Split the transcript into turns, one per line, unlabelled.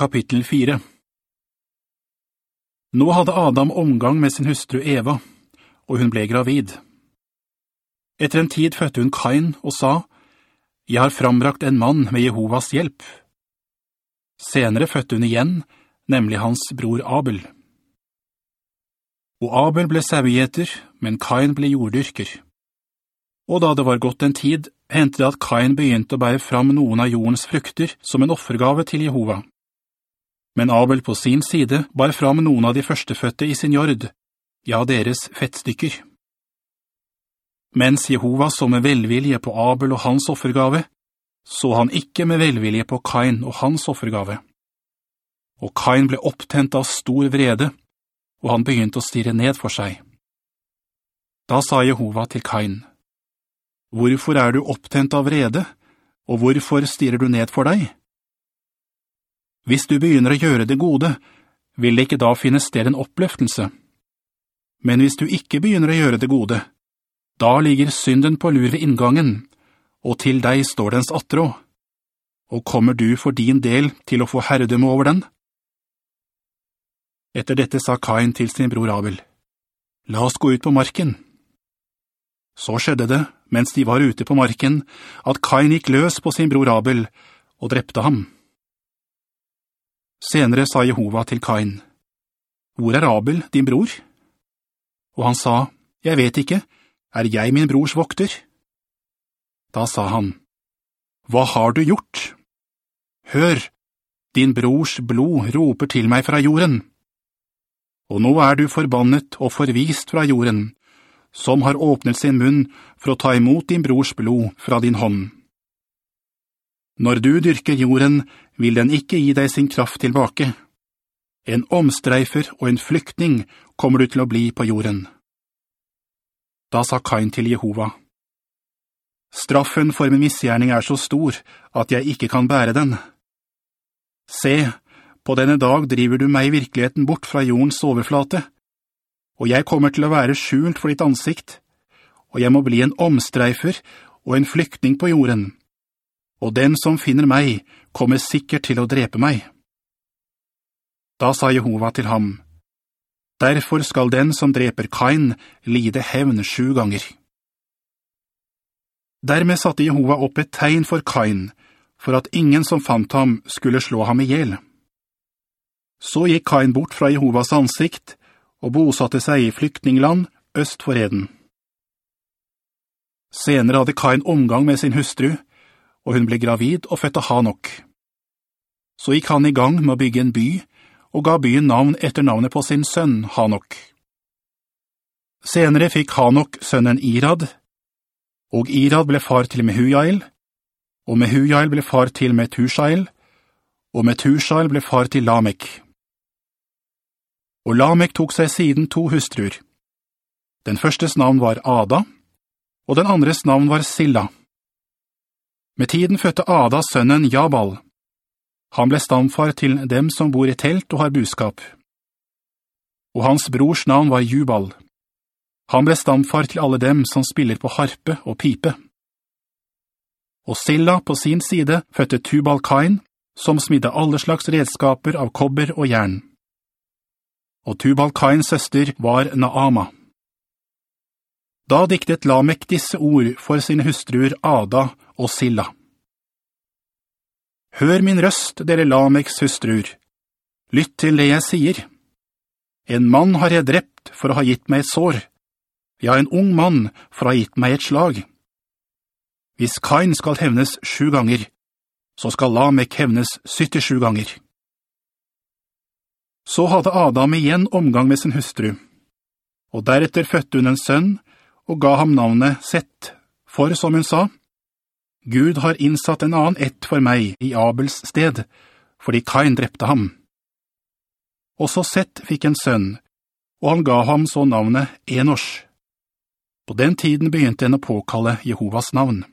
Kapittel 4 Nå hadde Adam omgang med sin hustru Eva, og hun ble gravid. Etter en tid fødte hun Kain og sa, «Jeg har frambrakt en mann med Jehovas hjelp.» Senere fødte hun igjen, nemlig hans bror Abel. Og Abel ble sauegjeter, men Kain ble jorddyrker. Og da det var gått en tid, hendte det at Kain begynte å bære fram noen av jordens frukter som en offergave til Jehova. Men Abel på sin side bar fram noen av de førsteføtte i sin jord, ja, deres fettstykker. Mens Jehova så med velvilje på Abel og hans offergave, så han ikke med velvilje på Kain og hans offergave. Og Kain ble opptent av stor vrede, og han begynte å stirre ned for seg. Da sa Jehova til Kain, Hvorfor er du opptent av vrede, og hvorfor stirrer du ned for deg? Hvis du begynner å gjøre det gode, vil det ikke da finne sted en oppløftelse. Men hvis du ikke begynner å gjøre det gode, da ligger synden på lur ved inngangen, og til deg står dens attrå. Og kommer du for din del til å få herredømme over den? Etter dette sa Kain til sin bror Abel, «La oss gå ut på marken.» Så skjedde det, mens de var ute på marken, at Kain gikk løs på sin bror Abel og drepte ham. Senere sa Jehova til Kain, «Hvor er Abel, din bror?» Og han sa, «Jeg vet ikke, er jeg min brors vokter?» Da sa han, «Hva har du gjort?» «Hør, din brors blod roper til meg fra jorden. Og nå er du forbannet og forvist fra jorden, som har åpnet sin munn for å ta imot din brors blod fra din hånd. Når du dyrker jorden, vil den ikke gi deg sin kraft tilbake. En omstreifer og en flyktning kommer du til å bli på jorden. Da sa Kain til Jehova, «Straffen for min misgjerning er så stor at jeg ikke kan bære den. Se, på denne dag driver du meg i virkeligheten bort fra jordens overflate, og jeg kommer til å være skjult for ditt ansikt, og jeg må bli en omstreifer og en flyktning på jorden, og den som finner meg kommer sikkert til å drepe meg. Da sa Jehova til ham, Derfor skal den som dreper Kain lide hevn sju ganger. Dermed satte Jehova opp et tegn for Kain, for at ingen som fant ham skulle slå ham ihjel. Så gikk Kain bort fra Jehovas ansikt, og bosatte seg i flyktningland øst for Eden. Senere hadde Kain omgang med sin hustru, og hun ble gravid og fødte Hanok. Så gikk han i gang med å bygge en by, og ga byen navn etter navnet på sin sønn Hanok. Senere fikk Hanok sønnen Irad, og Irad ble far til Mehujael, og Mehujael ble far til Metushael, og Metushael ble far til Lamek. Og Lamek tok seg siden to hustruer. Den førstes navn var Ada, og den andres navn var Silla. Med tiden fødte Ada sønnen Jabal. Han ble stamfar til dem som bor i telt og har buskap. Og hans brors navn var Jubal. Han ble stamfar til alle dem som spiller på harpe og pipe. Og Silla på sin side fødte Tubal Kain, som smidde alle slags redskaper av kobber og jern og Tubal Kains søster var Naama. Da diktet Lamek disse ord for sine hustruer Ada og Silla. Hør min røst, dere Lameks hustruer. Lytt til det jeg sier. En mann har jeg drept for å ha gitt meg et sår. Ja, en ung mann for å ha gitt meg et slag. Hvis Kain skal hevnes sju ganger, så skal Lamek hevnes 77 ganger. Så hadde Adam igjen omgang med sin hustru, og deretter fødte hun en sønn, og ga ham navnet Sett, for som hun sa, Gud har innsatt en annen ett for meg i Abels sted, fordi Kain drepte ham. Også Sett fikk en sønn, og han ga ham så navnet Enosh. På den tiden begynte en å påkalle Jehovas navn.